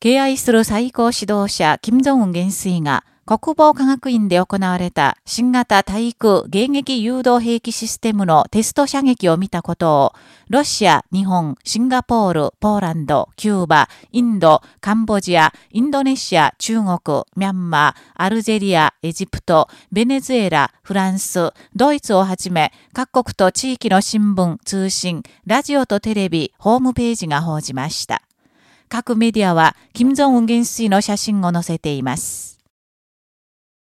敬愛する最高指導者、金正恩元帥が、国防科学院で行われた新型対空迎撃誘導兵器システムのテスト射撃を見たことを、ロシア、日本、シンガポール、ポーランド、キューバ、インド、カンボジア、インドネシア、中国、ミャンマー、アルジェリア、エジプト、ベネズエラ、フランス、ドイツをはじめ、各国と地域の新聞、通信、ラジオとテレビ、ホームページが報じました。各メディアは、金正恩元帥の写真を載せています。